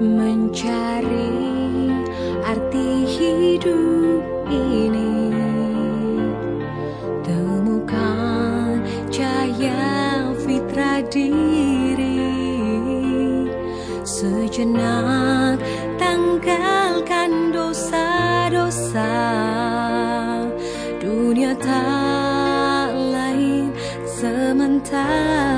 mencari arti hidup ini. Temukan cahaya fitrah diri. Sejenak tanggalkan dosa-dosa. Dunia tak lain sementara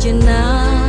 艰难。